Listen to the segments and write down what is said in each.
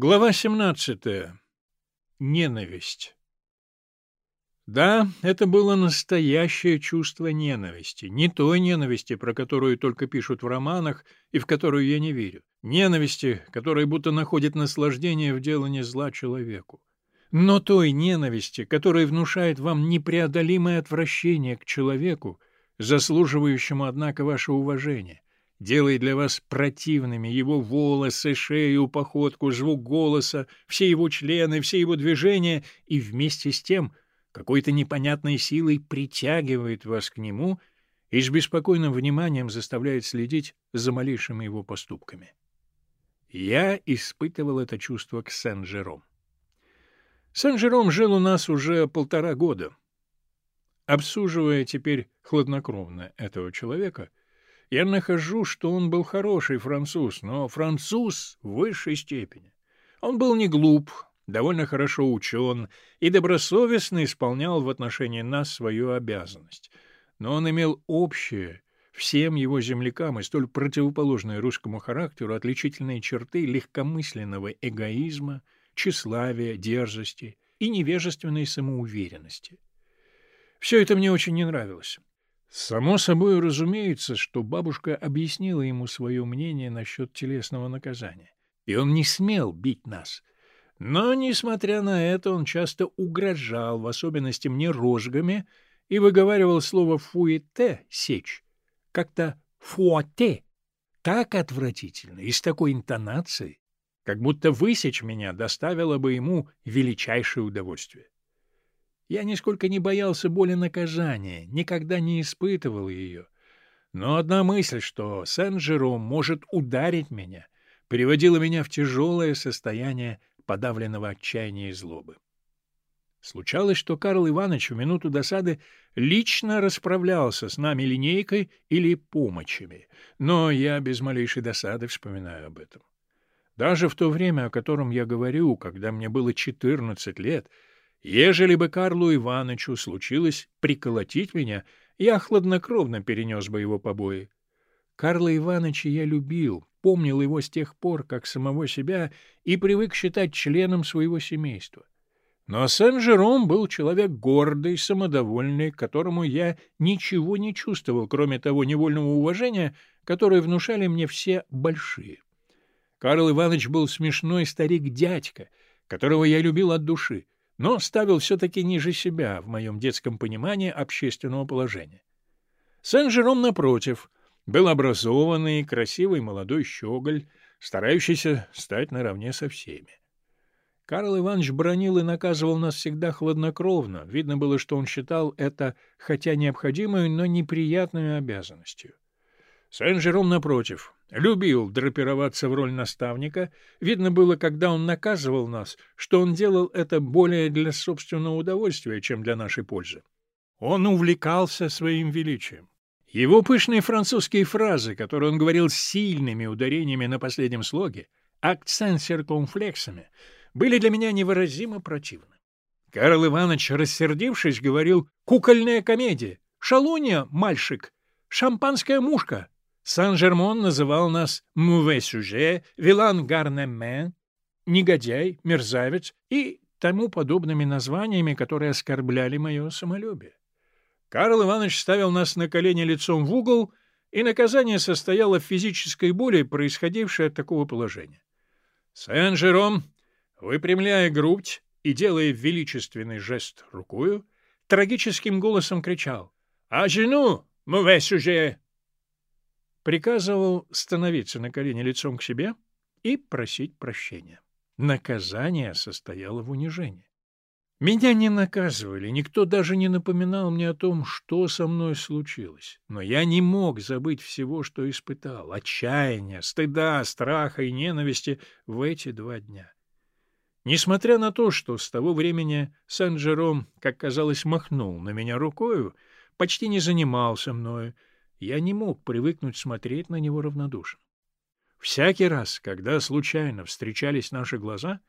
Глава 17. Ненависть. Да, это было настоящее чувство ненависти. Не той ненависти, про которую только пишут в романах и в которую я не верю. Ненависти, которая будто находит наслаждение в делании зла человеку. Но той ненависти, которая внушает вам непреодолимое отвращение к человеку, заслуживающему, однако, ваше уважение делает для вас противными его волосы, шею, походку, звук голоса, все его члены, все его движения, и вместе с тем какой-то непонятной силой притягивает вас к нему и с беспокойным вниманием заставляет следить за малейшими его поступками. Я испытывал это чувство к Сен-Жером. Сен-Жером жил у нас уже полтора года. Обсуживая теперь хладнокровно этого человека — я нахожу, что он был хороший француз, но француз в высшей степени. Он был не глуп, довольно хорошо учен и добросовестно исполнял в отношении нас свою обязанность. Но он имел общее всем его землякам и столь противоположные русскому характеру отличительные черты легкомысленного эгоизма, тщеславия, дерзости и невежественной самоуверенности. Все это мне очень не нравилось. Само собой разумеется, что бабушка объяснила ему свое мнение насчет телесного наказания, и он не смел бить нас. Но, несмотря на это, он часто угрожал, в особенности мне, розгами, и выговаривал слово «фуэте» — «сечь», как-то «фуате» — так отвратительно и с такой интонацией, как будто высечь меня доставило бы ему величайшее удовольствие. Я нисколько не боялся боли наказания, никогда не испытывал ее. Но одна мысль, что Сен-Жером может ударить меня, приводила меня в тяжелое состояние подавленного отчаяния и злобы. Случалось, что Карл Иванович в минуту досады лично расправлялся с нами линейкой или помощами, но я без малейшей досады вспоминаю об этом. Даже в то время, о котором я говорю, когда мне было 14 лет — Ежели бы Карлу Ивановичу случилось приколотить меня, я хладнокровно перенес бы его побои. Карла Ивановича я любил, помнил его с тех пор, как самого себя, и привык считать членом своего семейства. Но Сен-Жером был человек гордый, самодовольный, которому я ничего не чувствовал, кроме того невольного уважения, которое внушали мне все большие. Карл Иванович был смешной старик-дядька, которого я любил от души но ставил все-таки ниже себя в моем детском понимании общественного положения. Сен-Жером, напротив, был образованный, красивый молодой щеголь, старающийся стать наравне со всеми. Карл Иванович бронил и наказывал нас всегда хладнокровно. Видно было, что он считал это, хотя необходимой, но неприятной обязанностью. Сен-Жером, напротив, любил драпироваться в роль наставника. Видно было, когда он наказывал нас, что он делал это более для собственного удовольствия, чем для нашей пользы. Он увлекался своим величием. Его пышные французские фразы, которые он говорил сильными ударениями на последнем слоге, акцент циркумфлексами, были для меня невыразимо противны. Карл Иванович, рассердившись, говорил «кукольная комедия», «шалунья, мальчик», «шампанская мушка», Сан-Жермон называл нас «муве сюже», «вилан гарнемен», «негодяй», «мерзавец» и тому подобными названиями, которые оскорбляли мое самолюбие. Карл Иванович ставил нас на колени лицом в угол, и наказание состояло в физической боли, происходившей от такого положения. Сен-Жером, выпрямляя грудь и делая величественный жест рукою, трагическим голосом кричал «А жену, муве сюже!» Приказывал становиться на колени лицом к себе и просить прощения. Наказание состояло в унижении. Меня не наказывали, никто даже не напоминал мне о том, что со мной случилось. Но я не мог забыть всего, что испытал — отчаяния, стыда, страха и ненависти в эти два дня. Несмотря на то, что с того времени Сен-Жером, как казалось, махнул на меня рукою, почти не занимался мною, я не мог привыкнуть смотреть на него равнодушно. Всякий раз, когда случайно встречались наши глаза,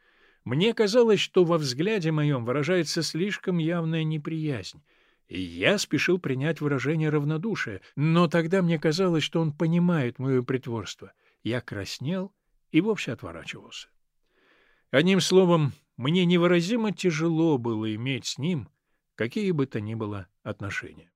мне казалось, что во взгляде моем выражается слишком явная неприязнь, и я спешил принять выражение равнодушия, но тогда мне казалось, что он понимает мое притворство. Я краснел и вовсе отворачивался. Одним словом, мне невыразимо тяжело было иметь с ним какие бы то ни было отношения.